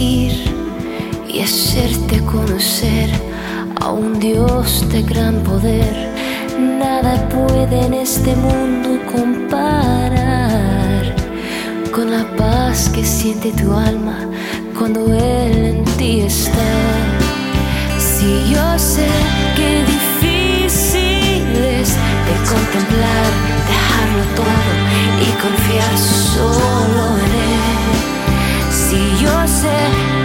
y hacerte conocer a un Dios de gran poder. Nada puede en este mundo comparar con la paz que siente tu alma cuando Él en ti está. Si yo sé você.